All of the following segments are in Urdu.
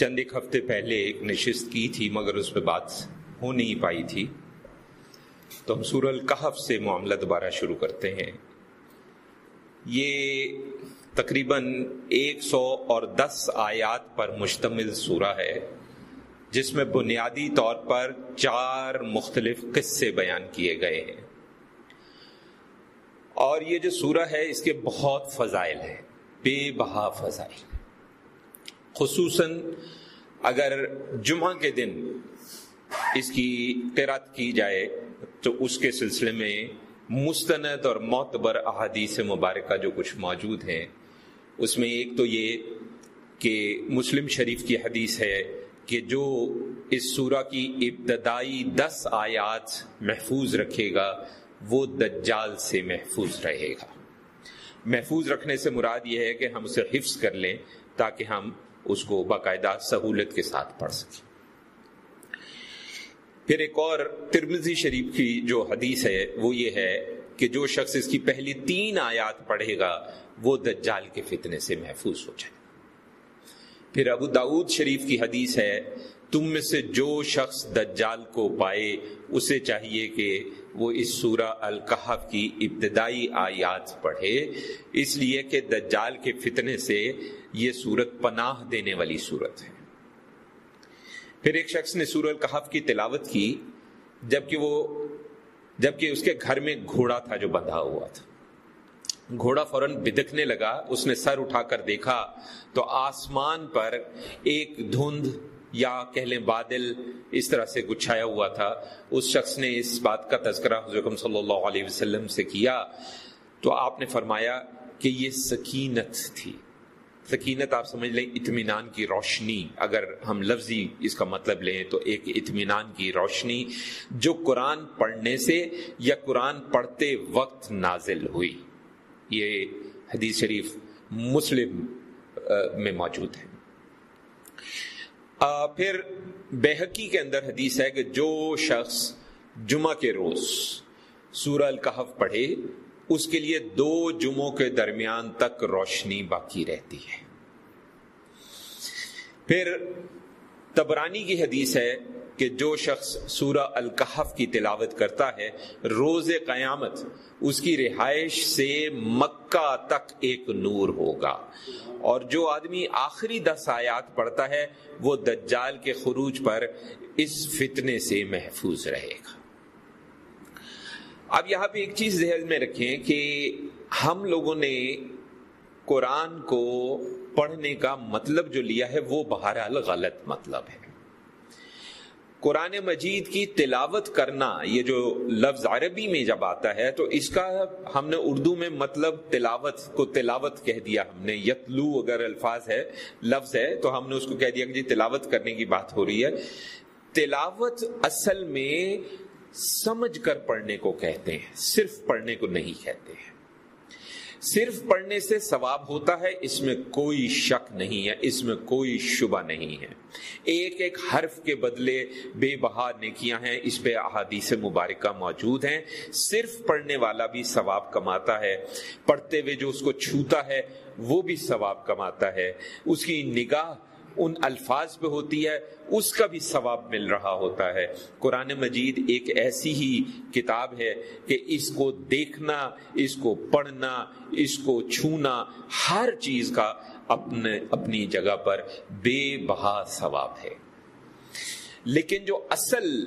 چند ایک ہفتے پہلے ایک نشست کی تھی، مگر اس پہ بات ہو نہیں پائی تھی۔ تو ہم سور القحف سے معاملہ دوبارہ شروع کرتے ہیں۔ یہ تقریباً ایک سو اور دس آیات پر مشتمل سورہ ہے، جس میں بنیادی طور پر چار مختلف قصے بیان کیے گئے ہیں۔ اور یہ جو سورہ ہے، اس کے بہت فضائل ہیں، بے بہا فضائل۔ خصوصاً اگر جمعہ کے دن اس کی قرات کی جائے، تو اس کے سلسلے میں مستند اور معتبر احادیث مبارکہ جو کچھ موجود ہیں، اس میں ایک تو یہ کہ مسلم شریف کی حدیث ہے کہ جو اس سورہ کی ابتدائی دس آیات محفوظ رکھے گا، وہ دجال سے محفوظ رہے گا۔ محفوظ رکھنے سے مراد یہ ہے کہ ہم اسے حفظ کر لیں تاکہ ہم اس کو باقاعدہ سہولت کے ساتھ پڑھ سکیں پھر ایک اور ترمزی شریف کی جو حدیث ہے، وہ یہ ہے کہ جو شخص اس کی پہلی تین آیات پڑھے گا، وہ دجال کے فتنے سے محفوظ ہو جائے۔ پھر ابو داود شریف کی حدیث ہے، تم میں سے جو شخص دجال کو پائے، اسے چاہیے کہ وہ اس سورہ القحف کی ابتدائی آیات پڑھے۔ اس لیے کہ دجال کے فتنے سے یہ صورت پناہ دینے والی صورت ہے۔ پھر ایک شخص نے سورہ القحف کی تلاوت کی، جبکہ وہ، جبکہ اس کے گھر میں گھوڑا تھا جو بندھا ہوا تھا۔ گھوڑا فوراً بدکنے لگا، اس نے سر اٹھا کر دیکھا تو آسمان پر ایک دھند یا کہہ لیں بادل اس طرح سے گچھایا ہوا تھا، اس شخص نے اس بات کا تذکرہ حضرت صلی اللہ علیہ وسلم سے کیا۔ تو آپ نے فرمایا کہ یہ سکینت تھی۔ سکینت آپ سمجھ لیں اطمینان کی روشنی۔ اگر ہم لفظی اس کا مطلب لیں تو ایک اطمینان کی روشنی جو قرآن پڑھنے سے یا قرآن پڑھتے وقت نازل ہوئی۔ یہ حدیث شریف مسلم میں موجود ہے۔ پھر بحقی کے اندر حدیث ہے کہ جو شخص جمعہ کے روز سورہ القحف پڑھے، اس کے لیے دو جمعوں کے درمیان تک روشنی باقی رہتی ہے۔ پھر تبرانی کی حدیث ہے کہ جو شخص سورہ القحف کی تلاوت کرتا ہے، روز قیامت اس کی رہائش سے مکہ تک ایک نور ہوگا۔ اور جو آدمی آخری دس آیات پڑھتا ہے، وہ دجال کے خروج پر اس فتنے سے محفوظ رہے گا۔ اب یہاں پہ ایک چیز ذہن میں رکھیں کہ ہم لوگوں نے قرآن کو پڑھنے کا مطلب جو لیا ہے، وہ بہرحال غلط مطلب ہے۔ قرآن مجید کی تلاوت کرنا، یہ جو لفظ عربی میں جب آتا ہے، تو اس کا ہم نے اردو میں مطلب تلاوت کو تلاوت کہہ دیا ہم نے۔ یتلو اگر الفاظ ہے، لفظ ہے، تو ہم نے اس کو کہہ دیا کہ جی تلاوت کرنے کی بات ہو رہی ہے۔ تلاوت اصل میں سمجھ کر پڑھنے کو کہتے ہیں، صرف پڑھنے کو نہیں کہتے ہیں۔ صرف پڑھنے سے ثواب ہوتا ہے، اس میں کوئی شک نہیں ہے، اس میں کوئی شبہ نہیں ہے۔ ایک ایک حرف کے بدلے بے بہا نیکیاں ہیں، اس پہ احادیث مبارکہ موجود ہیں۔ صرف پڑھنے والا بھی ثواب کماتا ہے، پڑھتے ہوئے جو اس کو چھوتا ہے، وہ بھی ثواب کماتا ہے۔ اس کی نگاہ ان الفاظ پہ ہوتی ہے، اس کا بھی ثواب مل رہا ہوتا ہے۔ قرآن مجید ایک ایسی ہی کتاب ہے کہ اس کو دیکھنا، اس کو پڑھنا، اس کو چھونا، ہر چیز کا اپنے اپنی جگہ پر بے بہا ثواب ہے۔ لیکن جو اصل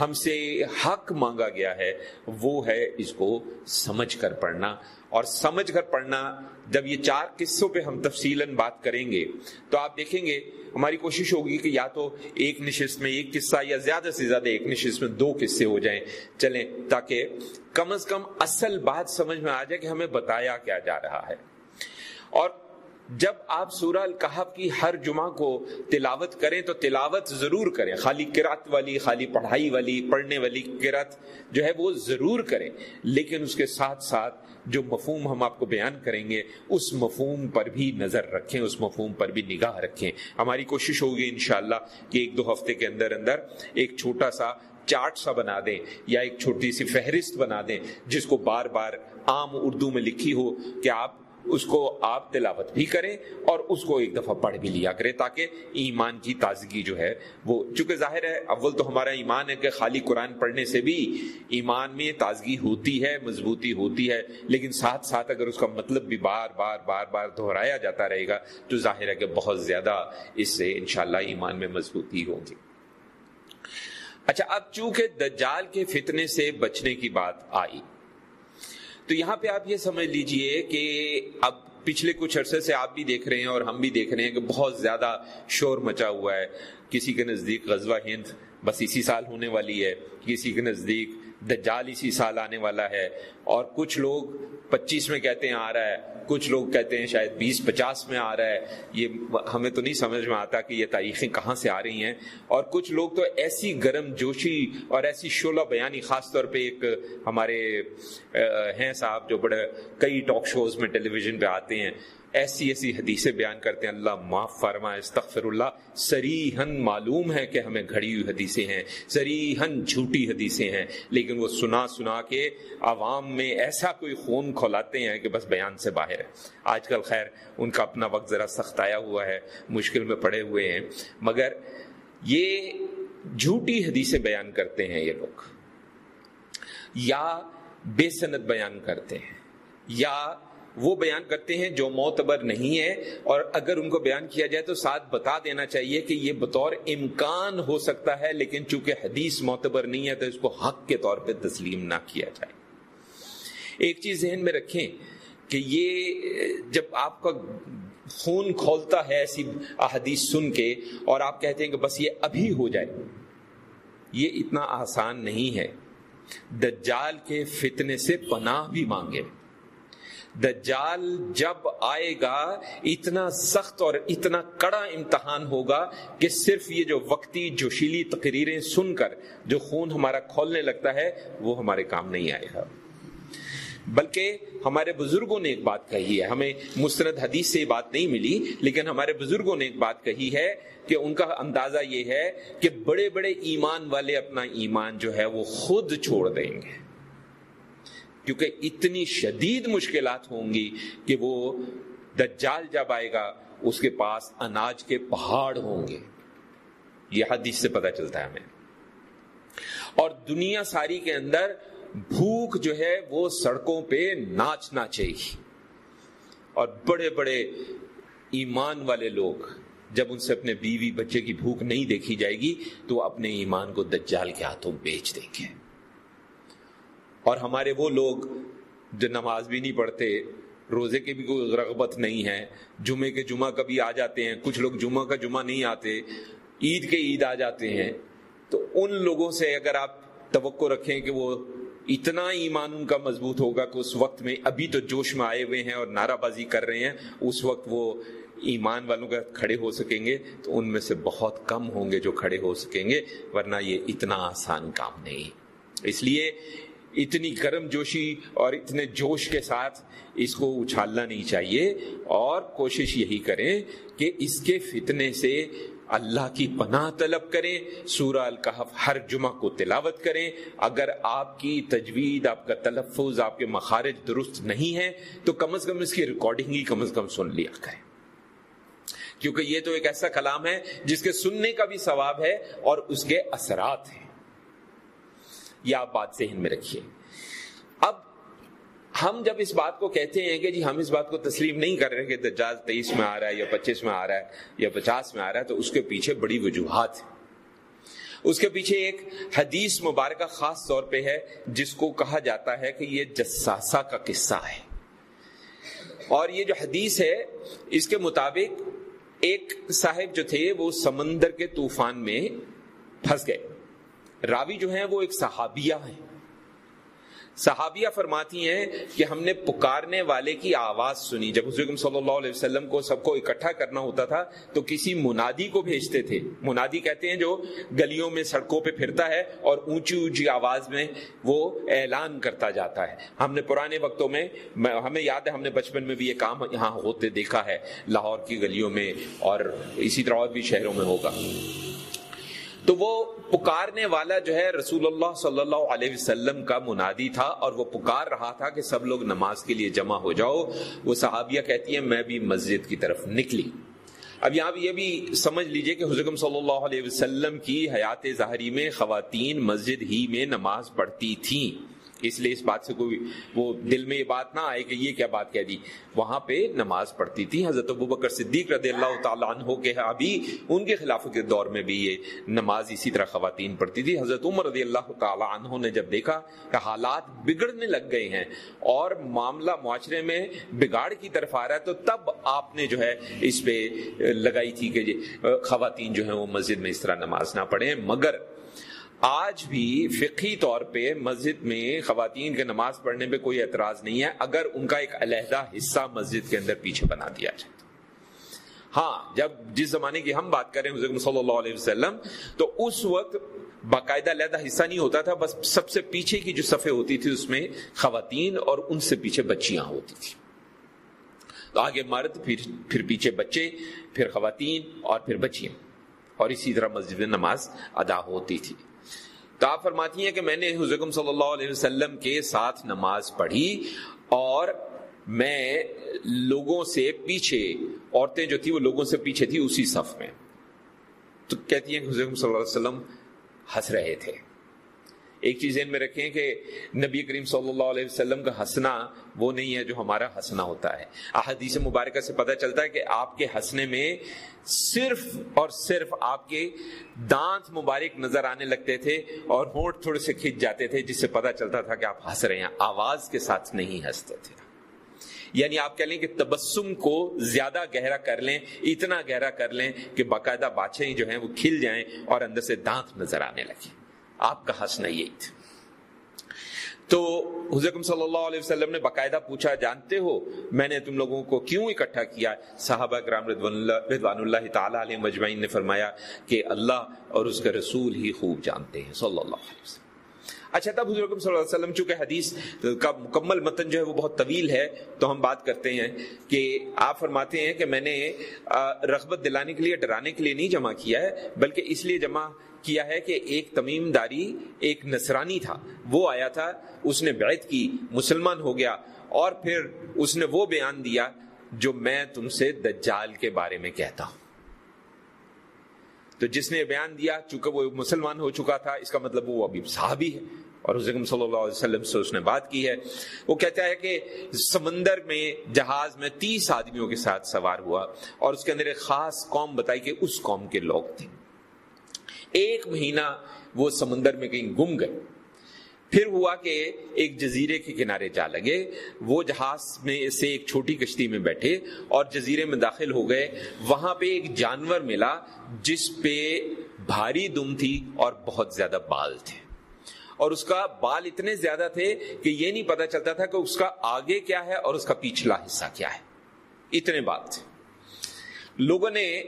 ہم سے حق مانگا گیا ہے، وہ ہے اس کو سمجھ کر پڑھنا۔ اور سمجھ کر پڑھنا، جب یہ چار قصوں پہ ہم تفصیل بات کریں گے، تو آپ دیکھیں گے، ہماری کوشش ہوگی کہ یا تو ایک نشست میں ایک قصہ یا زیادہ سے زیادہ ایک نشست میں دو قصے ہو جائیں۔ چلیں، تاکہ کم از کم اصل بات سمجھ میں آ جائے کہ ہمیں بتایا کیا جا رہا ہے۔ اور جب آپ سورہ القحف کی ہر جمعہ کو تلاوت کریں تو تلاوت ضرور کریں۔ خالی کرات والی، خالی پڑھائی والی، پڑھنے والی کرات جو ہے وہ ضرور کریں۔ لیکن اس کے ساتھ ساتھ جو مفہوم ہم آپ کو بیان کریں گے، اس مفہوم پر بھی نظر رکھیں، اس مفہوم پر بھی نگاہ رکھیں۔ ہماری کوشش ہوگی انشاءاللہ کہ ایک دو ہفتے کے اندر اندر ایک چھوٹا سا چارٹ سا بنا دیں یا ایک چھوٹی سی فہرست بنا دیں جس کو بار بار عام اردو میں لکھی ہو کہ آپ اس کو آپ تلاوت بھی کریں اور اس کو ایک دفعہ پڑھ بھی لیا کریں تاکہ ایمان کی تازگی جو ہے وہ چونکہ ظاہر ہے، اول تو ہمارا ایمان ہے کہ خالی قرآن پڑھنے سے بھی ایمان میں تازگی ہوتی ہے، مضبوطی ہوتی ہے، لیکن ساتھ ساتھ اگر اس کا مطلب بھی بار بار بار بار دہرایا جاتا رہے گا، تو ظاہر ہے کہ بہت زیادہ اس سے انشاءاللہ ایمان میں مضبوطی ہوگی اچھا اب چونکہ دجال کے فتنے سے بچنے کی بات آئی تو یہاں پہ آپ یہ سمجھ لیجیے کہ اب پچھلے کچھ عرصے سے آپ بھی دیکھ رہے ہیں اور ہم بھی دیکھ رہے ہیں کہ بہت زیادہ شور مچا ہوا ہے۔ کسی کے نزدیک غزوہ ہند بس اسی سال ہونے والی ہے، کسی کے نزدیک دجال اسی سال آنے والا ہے اور کچھ لوگ پچیس میں کہتے ہیں آ رہا ہے، کچھ لوگ کہتے ہیں شاید بیس، پچاس میں آ رہا ہے۔ یہ ہمیں تو نہیں سمجھ میں آتا کہ یہ تاریخیں کہاں سے آ رہی ہیں۔ اور کچھ لوگ تو ایسی گرم جوشی اور ایسی شعلہ بیانی، خاص طور پہ ایک ہمارے ہیں صاحب جو بڑے، کئی ٹاک شوز میں ٹیلی ویژن پہ آتے ہیں۔ ایسی ایسی حدیثیں بیان کرتے ہیں۔ اللہ معاف فرما استغفر اللہ سریحن معلوم ہے کہ ہمیں گھڑی ہوئی حدیثیں ہیں سریحن جھوٹی حدیثیں ہیں، لیکن وہ سنا سنا کے عوام میں ایسا کوئی خون کھولاتے ہیں کہ بس بیان سے باہر ہے۔ آج کل خیر، ان کا اپنا وقت ذرا سخت آیا ہوا ہے، مشکل میں پڑے ہوئے ہیں۔ مگر یہ جھوٹی حدیثیں بیان کرتے ہیں یہ لوگ۔ یا بے صنعت بیان کرتے ہیں، یا وہ بیان کرتے ہیں جو معتبر نہیں ہے اور اگر ان کو بیان کیا جائے تو ساتھ بتا دینا چاہیے کہ یہ بطور امکان ہو سکتا ہے، لیکن چونکہ حدیث معتبر نہیں ہے تو اس کو حق کے طور پہ تسلیم نہ کیا جائے۔ ایک چیز ذہن میں رکھیں کہ یہ جب آپ کا خون کھولتا ہے ایسی احادیث سن کے اور آپ کہتے ہیں کہ بس یہ ابھی ہو جائے، یہ اتنا آسان نہیں ہے۔ دجال کے فتنے سے پناہ بھی مانگے۔ دجال جب آئے گا، اتنا سخت اور اتنا کڑا امتحان ہوگا کہ صرف یہ جو وقتی، جوشیلی تقریریں سن کر جو خون ہمارا کھولنے لگتا ہے، وہ ہمارے کام نہیں آئے گا۔ بلکہ ہمارے بزرگوں نے ایک بات کہی ہے، ہمیں مستند حدیث سے یہ بات نہیں ملی، لیکن ہمارے بزرگوں نے ایک بات کہی ہے کہ ان کا اندازہ یہ ہے کہ بڑے بڑے ایمان والے اپنا ایمان جو ہے، وہ خود چھوڑ دیں گے۔ کیونکہ اتنی شدید مشکلات ہوں گی کہ وہ دجال جب آئے گا، اس کے پاس اناج کے پہاڑ ہوں گے۔ یہ حدیث سے پتہ چلتا ہے ہمیں۔ اور دنیا ساری کے اندر بھوک جو ہے وہ سڑکوں پہ ناچنا چاہیے۔ اور بڑے بڑے ایمان والے لوگ جب ان سے اپنے بیوی بچے کی بھوک نہیں دیکھی جائے گی تو اپنے ایمان کو دجال کے ہاتھوں بیچ دیں گے۔ اور ہمارے وہ لوگ جو نماز بھی نہیں پڑھتے، روزے کی بھی کوئی رغبت نہیں ہے، جمعے کے جمعہ کبھی آ جاتے ہیں، کچھ لوگ جمعہ کا جمعہ نہیں آتے، عید کے عید آ جاتے ہیں۔ تو ان لوگوں سے اگر آپ توقع رکھیں کہ وہ اتنا ایمان ان کا مضبوط ہوگا کہ اس وقت میں ابھی تو جوش میں آئے ہوئے ہیں اور نعرہ بازی کر رہے ہیں، اس وقت وہ ایمان والوں کا کھڑے ہو سکیں گے، تو ان میں سے بہت کم ہوں گے جو کھڑے ہو سکیں گے، ورنہ یہ اتنا آسان کام نہیں۔ اس لیے اتنی گرم جوشی اور اتنے جوش کے ساتھ اس کو اچھالنا نہیں چاہیے۔ اور کوشش یہی کریں کہ اس کے فتنے سے اللہ کی پناہ طلب کریں۔ سورہ الکحف ہر جمعہ کو تلاوت کریں۔ اگر آپ کی تجوید، آپ کا تلفظ، آپ کے مخارج درست نہیں ہے تو کم از کم اس کی ریکارڈنگ ہی کم از کم سن لیا کریں۔ کیونکہ یہ تو ایک ایسا کلام ہے جس کے سننے کا بھی ثواب ہے اور اس کے اثرات ہیں۔ یہ آپ بات ذہن میں رکھیے۔ اب ہم جب اس بات کو کہتے ہیں کہ جی ہم اس بات کو تسلیم نہیں کر رہے کہ دجال تیئیس میں آ رہا ہے یا پچیس میں آ رہا ہے یا پچاس میں آ رہا ہے، تو اس کے پیچھے بڑی وجوہات ہیں۔ اس کے پیچھے ایک حدیث مبارکہ خاص طور پہ ہے، جس کو کہا جاتا ہے کہ یہ جساسا کا قصہ ہے۔ اور یہ جو حدیث ہے، اس کے مطابق ایک صاحب جو تھے، وہ سمندر کے طوفان میں پھنس گئے۔ راوی جو ہیں وہ ایک صحابیہ ہیں۔ صحابیہ فرماتی ہیں کہ ہم نے پکارنے والے کی آواز سنی۔ جب حضور صلی اللہ علیہ وسلم کو سب کو اکٹھا کرنا ہوتا تھا تو کسی منادی کو بھیجتے تھے۔ منادی کہتے ہیں جو گلیوں میں سڑکوں پہ پھرتا ہے اور اونچی اونچی آواز میں وہ اعلان کرتا جاتا ہے۔ ہم نے پرانے وقتوں میں، ہمیں یاد ہے، ہم نے بچپن میں بھی یہ کام یہاں ہوتے دیکھا ہے، لاہور کی گلیوں میں اور اسی طرح اور بھی شہروں میں ہوگا۔ تو وہ پکارنے والا جو ہے رسول اللہ صلی اللہ علیہ وسلم کا منادی تھا اور وہ پکار رہا تھا کہ سب لوگ نماز کے لیے جمع ہو جاؤ۔ وہ صحابیہ کہتی ہیں، میں بھی مسجد کی طرف نکلی۔ اب یہاں یہ بھی سمجھ لیجیے کہ حضرت صلی اللہ علیہ وسلم کی حیات ظاہری میں خواتین مسجد ہی میں نماز پڑھتی تھیں۔ اس لیے اس بات سے کوئی وہ دل میں یہ بات نہ آئے کہ یہ کیا بات کہہ دی۔ وہاں پہ نماز پڑھتی تھی، حضرت ابو بکر صدیق رضی اللہ تعالیٰ عنہ کے ابھی ان کے خلاف کے دور میں بھی یہ نماز اسی طرح خواتین پڑھتی تھی۔ حضرت عمر رضی اللہ تعالیٰ عنہ نے جب دیکھا کہ حالات بگڑنے لگ گئے ہیں اور معاملہ معاشرے میں بگاڑ کی طرف آ رہا ہے، تو تب آپ نے جو ہے اس پہ لگائی تھی کہ خواتین جو ہیں وہ مسجد میں اس طرح نماز نہ پڑھیں۔ مگر آج بھی فقی طور پہ مسجد میں خواتین کے نماز پڑھنے پہ کوئی اعتراض نہیں ہے اگر ان کا ایک علیحدہ حصہ مسجد کے اندر پیچھے بنا دیا جائے۔ ہاں جب جس زمانے کی ہم بات کریں حضرت صلی اللہ علیہ وسلم، تو اس وقت باقاعدہ علیحدہ حصہ نہیں ہوتا تھا، بس سب سے پیچھے کی جو صفحے ہوتی تھی، اس میں خواتین اور ان سے پیچھے بچیاں ہوتی تھی تو آگے مرد، پھر پھر پیچھے بچے، پھر خواتین اور پھر بچیاں۔ اور اسی طرح مسجد میں نماز ادا ہوتی تھی۔ تو آپ فرماتی ہیں کہ میں نے حضرت صلی اللہ علیہ وسلم کے ساتھ نماز پڑھی اور میں لوگوں سے پیچھے، عورتیں جو تھی وہ لوگوں سے پیچھے تھی اسی صف میں۔ تو کہتی ہیں کہ حضرت صلی اللہ علیہ وسلم ہنس رہے تھے۔ ایک چیز ان میں رکھیں کہ نبی کریم صلی اللہ علیہ وسلم کا ہنسنا وہ نہیں ہے جو ہمارا ہنسنا ہوتا ہے۔ احادیث مبارکہ سے پتہ چلتا ہے کہ آپ کے ہنسنے میں صرف اور صرف آپ کے دانت مبارک نظر آنے لگتے تھے اور ہونٹ تھوڑے سے کھچ جاتے تھے، جس سے پتہ چلتا تھا کہ آپ ہنس رہے ہیں، آواز کے ساتھ نہیں ہنستے تھے۔ یعنی آپ کہہ لیں کہ تبسم کو زیادہ گہرا کر لیں، اتنا گہرا کر لیں کہ باقاعدہ بادشاہ جو ہیں وہ کھل جائیں اور اندر سے دانت نظر آنے لگے آپ کا ہنسنا یہی تھا۔ تو حضرت صلی اللہ علیہ وسلم نے باقاعدہ پوچھا، جانتے ہو میں نے تم لوگوں کو کیوں اکٹھا کیا؟ صحابہ کرام رضوان اللہ تعالیٰ علیہ مجمعین نے فرمایا کہ اللہ اور اس کے رسول ہی خوب جانتے ہیں، صلی اللہ علیہ وسلم۔ اچھا تب حضرت صلی اللہ علیہ وسلم، چونکہ حدیث کا مکمل متن جو ہے وہ بہت طویل ہے، تو ہم بات کرتے ہیں کہ آپ فرماتے ہیں کہ میں نے رغبت دلانے کے لیے، ڈرانے کے لیے نہیں جمع کیا ہے، بلکہ اس لیے جمع کیا ہے کہ ایک تمیم داری، ایک نصرانی تھا۔ وہ آیا تھا، اس نے بیعت کی، مسلمان ہو گیا اور پھر اس نے وہ بیان دیا جو میں تم سے دجال کے بارے میں کہتا ہوں۔ تو جس نے بیان دیا، چونکہ وہ مسلمان ہو چکا تھا، اس کا مطلب وہ ابھی صحابی ہے۔ اور حضرت صلی اللہ علیہ وسلم سے اس نے بات کی ہے۔ وہ کہتا ہے کہ سمندر میں، جہاز میں تیس آدمیوں کے ساتھ سوار ہوا اور اس کے اندر ایک خاص قوم بتائی کہ اس قوم کے لوگ تھے۔ ایک مہینہ وہ سمندر میں کہیں گم گئے۔ پھر ہوا کہ ایک جزیرے کے کنارے جا لگے۔ وہ جہاز میں سے ایک چھوٹی کشتی میں بیٹھے اور جزیرے میں داخل ہو گئے۔ وہاں پہ ایک جانور ملا جس پہ بھاری دم تھی اور بہت زیادہ بال تھے۔ اور اس کا بال اتنے زیادہ تھے کہ یہ نہیں پتا چلتا تھا کہ اس کا آگے کیا ہے اور اس کا پیچھلا حصہ کیا ہے۔ اتنے بال تھے۔ لوگوں نے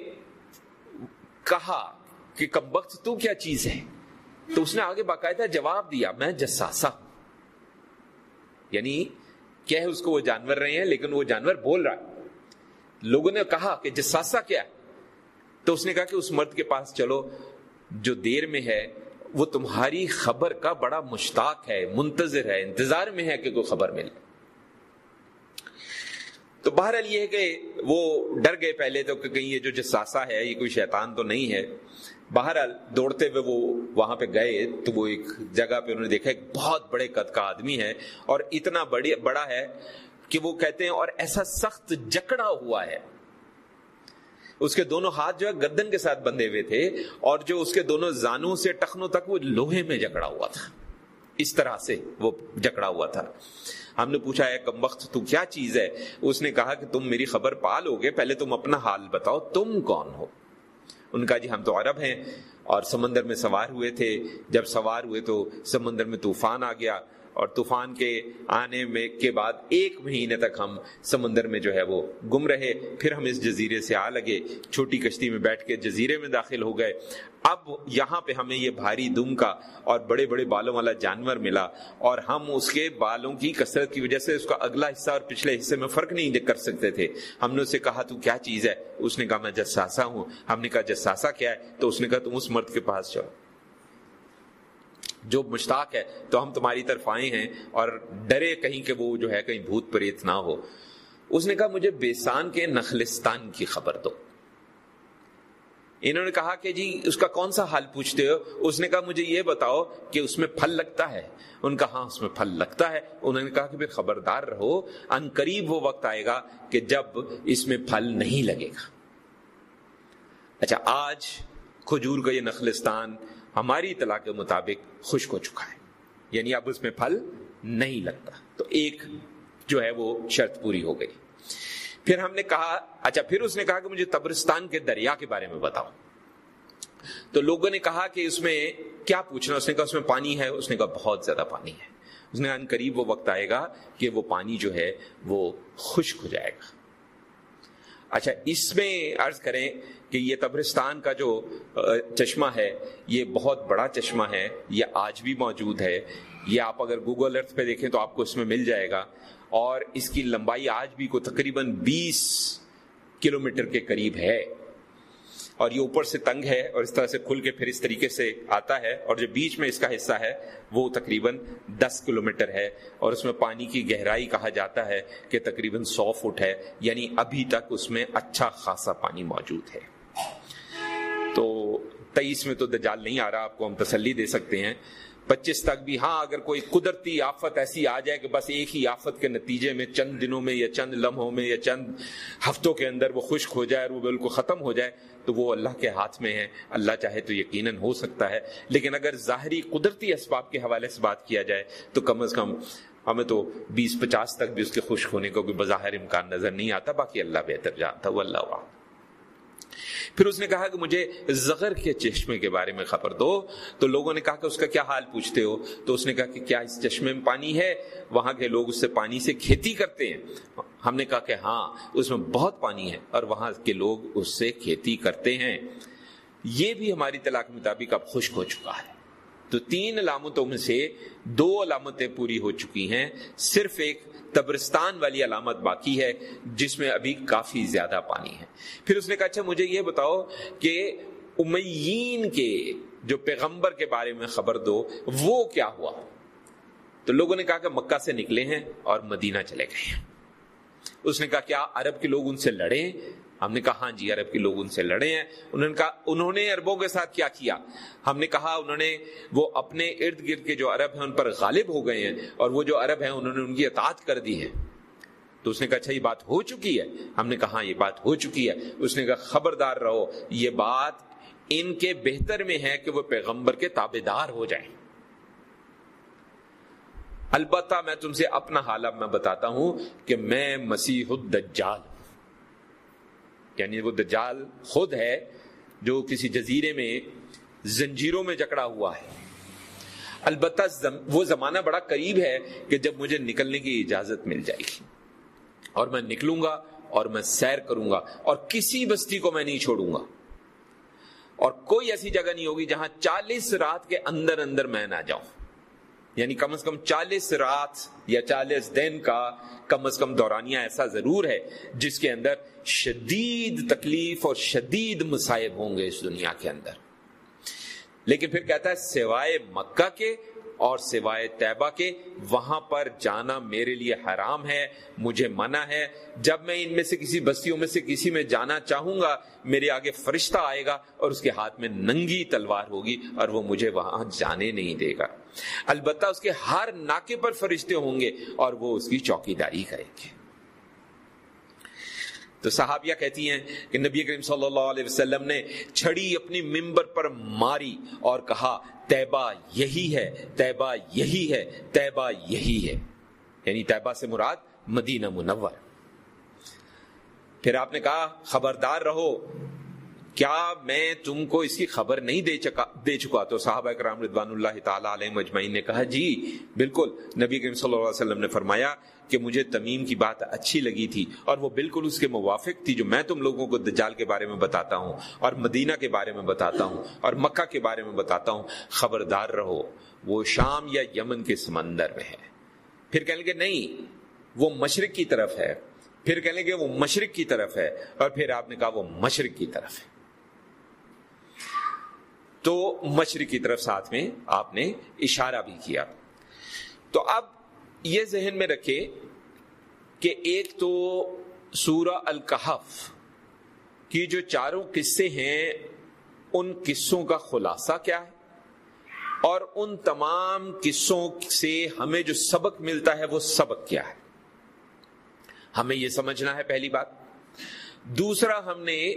کہا کہ کم وقت تو کیا چیز ہے؟ تو اس نے آگے باقاعدہ جواب دیا، میں جساسا۔ یعنی کیا ہے اس کو وہ جانور رہے ہیں، لیکن وہ جانور بول رہا ہے۔ لوگوں نے کہا کہ جساسا کیا تو اس نے کہا کہ اس مرد کے پاس چلو، جو دیر میں ہے، وہ تمہاری خبر کا بڑا مشتاق ہے، منتظر ہے، انتظار میں ہے کہ کوئی خبر ملے۔ تو بہرحال یہ ہے کہ وہ ڈر گئے پہلے تو کہ کہیں یہ جو جساسا ہے، یہ کوئی شیطان تو نہیں ہے۔ بہرحال دوڑتے ہوئے وہ وہاں پہ گئے تو وہ ایک جگہ پہ انہوں نے دیکھا، ایک بہت بڑے قد کا آدمی ہے اور اتنا بڑی، بڑا ہے کہ وہ کہتے ہیں اور ایسا سخت جکڑا ہوا ہے۔ اس کے دونوں ہاتھ جو ہے گردن کے ساتھ بندھے ہوئے تھے اور جو اس کے دونوں زانوں سے ٹخنوں تک وہ لوہے میں جکڑا ہوا تھا۔ اس طرح سے وہ جکڑا ہوا تھا۔ ہم نے پوچھا ہے کم وقت، تو کیا چیز ہے؟ اس نے کہا کہ، تم میری خبر پالو گے، پہلے تم اپنا حال بتاؤ، تم کون ہو؟ ان کا جی ہم تو عرب ہیں اور سمندر میں سوار ہوئے تھے۔ جب سوار ہوئے تو سمندر میں طوفان آ گیا۔ اور طوفان کے آنے میں کے بعد ایک مہینے تک ہم سمندر میں جو ہے وہ گم رہے۔ پھر ہم اس جزیرے سے آ لگے۔ چھوٹی کشتی میں بیٹھ کے جزیرے میں داخل ہو گئے۔ اب یہاں پہ ہمیں یہ بھاری دم کا اور بڑے بڑے بالوں والا جانور ملا اور ہم اس کے بالوں کی کثرت کی وجہ سے اس کا اگلا حصہ اور پچھلے حصے میں فرق نہیں کر سکتے تھے۔ ہم نے اسے کہا، تو کیا چیز ہے؟ اس نے کہا، میں جساسا ہوں۔ ہم نے کہا، جساسا کیا ہے؟ تو اس نے کہا، تم اس مرد کے پاس جاؤ۔ جو مشتاق ہے، تو ہم تمہاری طرف آئے ہیں اور ڈرے کہیں کہ وہ جو ہے کہیں بھوت پریت نہ ہو۔ اس نے کہا، مجھے بیسان کے نخلستان کی خبر دو۔ انہوں نے کہا کہ جی اس کا کون سا حال پوچھتے ہو؟ اس نے کہا، مجھے یہ بتاؤ کہ اس میں پھل لگتا ہے۔ ان کا ہاں اس میں پھل لگتا ہے۔ انہوں نے کہا کہ پھر خبردار رہو، ان قریب وہ وقت آئے گا کہ جب اس میں پھل نہیں لگے گا۔ اچھا آج کھجور کا یہ نخلستان ہماری اطلاع کے مطابق خشک ہو چکا ہے۔ یعنی اب اس میں پھل نہیں لگتا۔ تو ایک جو ہے وہ شرط پوری ہو گئی۔ پھر ہم نے کہا اچھا پھر اس نے کہا کہ مجھے تبرستان کے دریا کے بارے میں بتاؤ۔ تو لوگوں نے کہا کہ اس میں کیا پوچھنا؟ اس نے کہا، اس میں پانی ہے، اس نے کہا، بہت زیادہ پانی ہے۔ اس نے ان قریب وہ وقت آئے گا کہ وہ پانی جو ہے وہ خشک ہو جائے گا۔ اچھا اس میں عرض کریں کہ یہ تبرستان کا جو چشمہ ہے، یہ بہت بڑا چشمہ ہے، یہ آج بھی موجود ہے۔ یہ آپ اگر گوگل ارتھ پہ دیکھیں تو آپ کو اس میں مل جائے گا۔ اور اس کی لمبائی آج بھی کو تقریباً بیس کلومیٹر کے قریب ہے۔ اور یہ اوپر سے تنگ ہے اور اس طرح سے کھل کے پھر اس طریقے سے آتا ہے اور جو بیچ میں اس کا حصہ ہے وہ تقریباً دس کلومیٹر ہے اور اس میں پانی کی گہرائی کہا جاتا ہے کہ تقریباً سو فٹ ہے یعنی ابھی تک اس میں اچھا خاصا پانی موجود ہے۔ تو تیئیس میں تو دجال نہیں آ رہا، آپ کو ہم تسلی دے سکتے ہیں۔ پچیس تک بھی ہاں اگر کوئی قدرتی آفت ایسی آ جائے کہ بس ایک ہی آفت کے نتیجے میں چند دنوں میں یا چند لمحوں میں یا چند ہفتوں کے اندر وہ خشک ہو جائے اور وہ بالکل ختم ہو جائے تو وہ اللہ کے ہاتھ میں ہے۔ اللہ چاہے تو یقیناً ہو سکتا ہے۔ لیکن اگر ظاہری قدرتی اسباب کے حوالے سے بات کیا جائے تو کم از کم ہمیں تو بیس پچاس تک بھی اس کے خشک ہونے کو کوئی بظاہر امکان نظر نہیں آتا، باقی اللہ بہتر جانتا وہ اللہ وہاں پھر اس نے کہا کہ مجھے زغر کے چشمے کے بارے میں خبر دو۔ تو لوگوں نے کہا کہ اس کا کیا حال پوچھتے ہو؟ تو اس نے کہا کہ کیا اس چشمے میں پانی ہے؟ وہاں کے لوگ اس سے پانی سے کھیتی کرتے ہیں۔ ہم نے کہا کہ ہاں اس میں بہت پانی ہے اور وہاں کے لوگ اس سے کھیتی کرتے ہیں۔ یہ بھی ہماری طلاق مطابق اب خشک ہو چکا ہے۔ تو تین علامتوں میں سے دو علامتیں پوری ہو چکی ہیں۔ صرف ایک تبرستان والی علامت باقی ہے، جس میں ابھی کافی زیادہ پانی ہے۔ پھر اس نے کہا اچھا مجھے یہ بتاؤ کہ امیین کے جو پیغمبر کے بارے میں خبر دو، وہ کیا ہوا؟ تو لوگوں نے کہا کہ مکہ سے نکلے ہیں اور مدینہ چلے گئے ہیں۔ اس نے کہا، کیا عرب کے لوگ ان سے لڑے ہم نے کہا ہاں جی عرب کے لوگ ان سے لڑے ہیں۔ انہوں نے کہا، انہوں نے عربوں کے ساتھ کیا کیا؟ ہم نے کہا، انہوں نے وہ اپنے ارد گرد کے جو عرب ہیں ان پر غالب ہو گئے ہیں اور وہ جو عرب ہیں انہوں نے ان کی اطاعت کر دی ہے تو اس نے کہا اچھا یہ بات ہو چکی ہے۔ ہم نے کہا ہاں یہ بات ہو چکی ہے۔ اس نے کہا، خبردار رہو، یہ بات ان کے بہتر میں ہے کہ وہ پیغمبر کے تابے دار ہو جائیں۔ البتہ میں تم سے اپنا حالت میں بتاتا ہوں کہ میں مسیح الدجال ہوں۔ یعنی وہ دجال خود ہے جو کسی جزیرے میں زنجیروں میں جکڑا ہوا ہے۔ البتہ وہ زمانہ بڑا قریب ہے کہ جب مجھے نکلنے کی اجازت مل جائے گی۔ اور میں نکلوں گا اور میں سیر کروں گا اور کسی بستی کو میں نہیں چھوڑوں گا۔ اور کوئی ایسی جگہ نہیں ہوگی جہاں چالیس رات کے اندر اندر میں نہ جاؤں۔ یعنی کم از کم چالیس رات یا چالیس دن کا کم از کم دورانیہ ایسا ضرور ہے جس کے اندر شدید تکلیف اور شدید مصائب ہوں گے اس دنیا کے اندر۔ لیکن پھر کہتا ہے سوائے مکہ کے اور سوائے طیبہ کے، وہاں پر جانا میرے لیے حرام ہے، مجھے منع ہے۔ جب میں ان میں سے کسی بستیوں میں سے کسی میں جانا چاہوں گا، میرے آگے فرشتہ آئے گا اور اس کے ہاتھ میں ننگی تلوار ہوگی اور وہ مجھے وہاں جانے نہیں دے گا۔ البتہ اس کے ہر ناکے پر فرشتے ہوں گے اور وہ اس کی چوکی داری کریں گے۔ تو صحابیہ کہتی ہیں کہ نبی کریم صلی اللہ علیہ وسلم نے چھڑی اپنی ممبر پر ماری اور کہا تیبہ یہی ہے، تیبہ یہی ہے، تیبہ یہی ہے۔ یعنی تیبہ سے مراد مدینہ منور پھر آپ نے کہا، خبردار رہو۔ کیا میں تم کو اس کی خبر نہیں دے چکا دے چکا؟ تو صحابہ کرام رضوان اللہ تعالیٰ علیہ مجمعین نے کہا جی بالکل۔ نبی کریم صلی اللہ علیہ وسلم نے فرمایا کہ مجھے تمیم کی بات اچھی لگی تھی اور وہ بالکل اس کے موافق تھی جو میں تم لوگوں کو دجال کے بارے میں بتاتا ہوں اور مدینہ کے بارے میں بتاتا ہوں اور مکہ کے بارے میں بتاتا ہوں۔ خبردار رہو، وہ شام یا یمن کے سمندر میں ہے۔ پھر کہیں گے نہیں، وہ مشرق کی طرف ہے۔ پھر کہیں گے وہ مشرق کی طرف ہے۔ اور پھر آپ نے کہا وہ مشرق کی طرف ہے۔ تو مشرق کی طرف ساتھ میں آپ نے اشارہ بھی کیا۔ تو اب یہ ذہن میں رکھے کہ ایک تو سورہ الکحف کی جو چاروں قصے ہیں، ان قصوں کا خلاصہ کیا ہے؟ اور ان تمام قصوں سے ہمیں جو سبق ملتا ہے، وہ سبق کیا ہے؟ ہمیں یہ سمجھنا ہے پہلی بات۔ دوسرا، ہم نے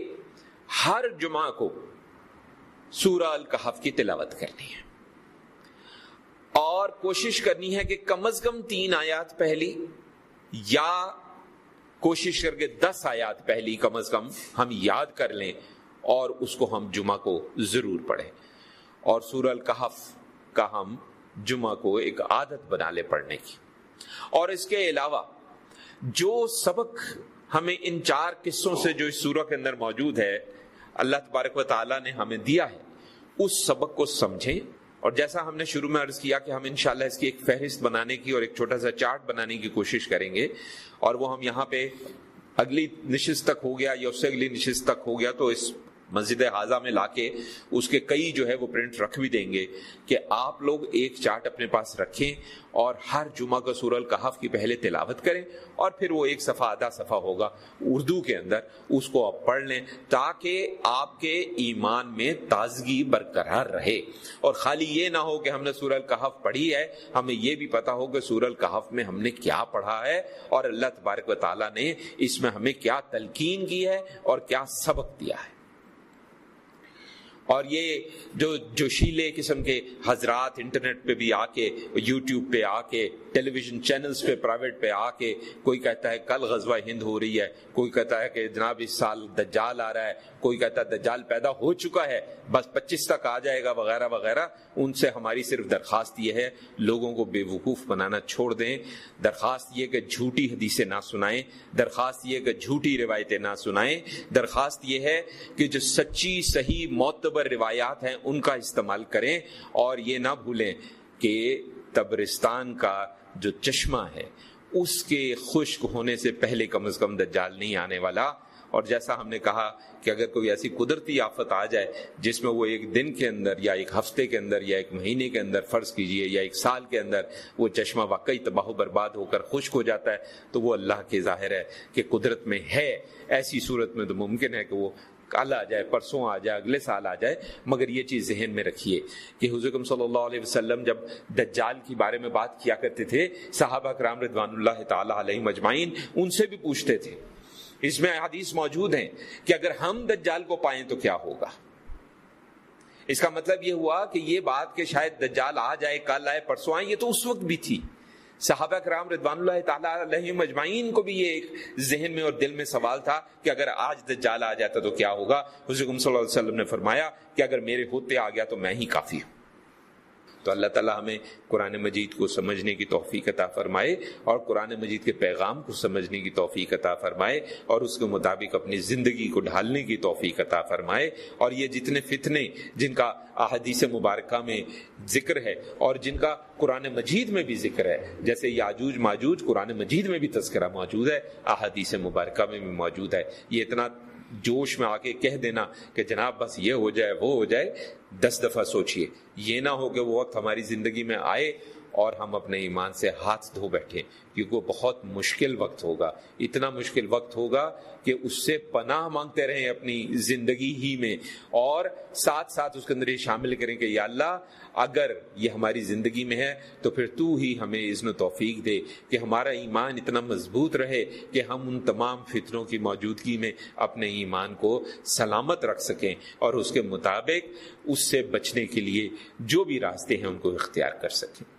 ہر جمعہ کو سورہ الکحف کی تلاوت کرنی ہے۔ اور کوشش کرنی ہے کہ کم از کم تین آیات پہلی یا کوشش کر کے دس آیات پہلی کم از کم ہم یاد کر لیں اور اس کو ہم جمعہ کو ضرور پڑھیں۔ اور سورہ الکحف کا ہم جمعہ کو ایک عادت بنا لے پڑھنے کی۔ اور اس کے علاوہ جو سبق ہمیں ان چار قصوں سے جو اس سورہ کے اندر موجود ہے، اللہ تبارک و تعالیٰ نے ہمیں دیا ہے، اس سبق کو سمجھیں۔ اور جیسا ہم نے شروع میں عرض کیا کہ ہم انشاءاللہ اس کی ایک فہرست بنانے کی اور ایک چھوٹا سا چارٹ بنانے کی کوشش کریں گے اور وہ ہم یہاں پہ اگلی نشست تک ہو گیا یا اس سے اگلی نشست تک ہو گیا تو اس مسجد حاضہ میں لا کے اس کے کئی جو ہے وہ پرنٹ رکھ بھی دیں گے کہ آپ لوگ ایک چارٹ اپنے پاس رکھیں اور ہر جمعہ کا سور القحف کی پہلے تلاوت کریں اور پھر وہ ایک صفحہ آدھا صفحہ ہوگا اردو کے اندر اس کو آپ پڑھ لیں تاکہ آپ کے ایمان میں تازگی برقرار رہے اور خالی یہ نہ ہو کہ ہم نے سور القحف پڑھی ہے، ہمیں یہ بھی پتا ہو کہ سور القحف میں ہم نے کیا پڑھا ہے اور اللہ تبارک و تعالیٰ نے اس میں ہمیں کیا تلقین کی ہے اور کیا سبق دیا ہے۔ اور یہ جو جوشیلے قسم کے حضرات انٹرنیٹ پہ بھی آ کے یوٹیوب پہ آ کے ٹیلی ویژن چینلز پہ، پرائیویٹ پہ آ کے کوئی کہتا ہے کل غزوہ ہند ہو رہی ہے، کوئی کہتا ہے کہ جناب اس سال دجال آ رہا ہے کوئی کہتا ہے دجال پیدا ہو چکا ہے، بس پچیس تک آ جائے گا، وغیرہ وغیرہ۔ ان سے ہماری صرف درخواست یہ ہے، لوگوں کو بے وقوف بنانا چھوڑ دیں۔ درخواست یہ کہ جھوٹی حدیثیں نہ سنائیں، درخواست یہ کہ جھوٹی روایتیں نہ سنائیں۔ درخواست یہ ہے کہ جو سچی، صحیح، معتبر روایات ہیں، ان کا استعمال کریں۔ اور یہ نہ بھولیں کہ تبرستان کا جو چشمہ ہے، اس کے خشک ہونے سے پہلے کم از کم دجال نہیں آنے والا۔ اور جیسا ہم نے کہا کہ اگر کوئی ایسی قدرتی آفت آ جائے جس میں وہ ایک دن کے اندر یا ایک ہفتے کے اندر یا ایک مہینے کے اندر فرض کیجیے یا ایک سال کے اندر وہ چشمہ واقعی تباہ و برباد ہو کر خشک ہو جاتا ہے، تو وہ اللہ کے ظاہر ہے کہ قدرت میں ہے، ایسی صورت میں تو ممکن ہے کہ وہ کل آ جائے، پرسوں آ جائے، اگلے سال آ جائے، مگر یہ چیز ذہن میں رکھیے کہ حضور صلی اللہ علیہ وسلم جب دجال کی بارے میں بات کیا کرتے تھے، صحابہ کرام رضوان اللہ تعالی علیہ مجمعین ان سے بھی پوچھتے تھے اس میں حدیث موجود ہیں کہ اگر ہم دجال کو پائیں تو کیا ہوگا؟ اس کا مطلب یہ ہوا کہ یہ بات کہ شاید دجال آ جائے، کل آئے، پرسوں آئے، یہ تو اس وقت بھی تھی۔ صحابہ کرام رضوان اللہ تعالیٰ علیہ مجمعین کو بھی یہ ایک ذہن میں اور دل میں سوال تھا کہ اگر آج دجال آ جاتا تو کیا ہوگا؟ حضرت صلی اللہ علیہ وسلم نے فرمایا کہ اگر میرے ہوتے آ گیا تو میں ہی کافی ہوں۔ تو اللہ تعالیٰ ہمیں قرآن مجید کو سمجھنے کی توفیق عطا فرمائے اور قرآن مجید کے پیغام کو سمجھنے کی توفیق عطا فرمائے اور اس کے مطابق اپنی زندگی کو ڈھالنے کی توفیق عطا فرمائے اور یہ جتنے فتنے جن کا احادیث مبارکہ میں ذکر ہے اور جن کا قرآن مجید میں بھی ذکر ہے، جیسے یاجوج، ماجوج، قرآن مجید میں بھی تذکرہ موجود ہے، احادیث مبارکہ میں بھی موجود ہے۔ یہ اتنا جوش میں آ کے کہہ دینا کہ جناب بس یہ ہو جائے، وہ ہو جائے، دس دفعہ سوچئے۔ یہ نہ ہو کہ وہ وقت ہماری زندگی میں آئے اور ہم اپنے ایمان سے ہاتھ دھو بیٹھے کیونکہ وہ بہت مشکل وقت ہوگا۔ اتنا مشکل وقت ہوگا کہ اس سے پناہ مانگتے رہیں اپنی زندگی ہی میں۔ اور ساتھ ساتھ اس کے اندر یہ شامل کریں کہ یا اللہ، اگر یہ ہماری زندگی میں ہے، تو پھر تو ہی ہمیں اذن و توفیق دے کہ ہمارا ایمان اتنا مضبوط رہے کہ ہم ان تمام فطروں کی موجودگی میں اپنے ایمان کو سلامت رکھ سکیں۔ اور اس کے مطابق اس سے بچنے کے لیے جو بھی راستے ہیں، ان کو اختیار کر سکیں۔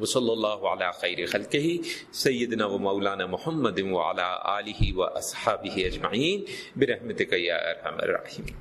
وصلی اللہ علی خیر خلقہ، سیدنا و مولانا محمد و علی آلہ و اصحابہ اجمعین، برحمتک یا ارحم الراحمین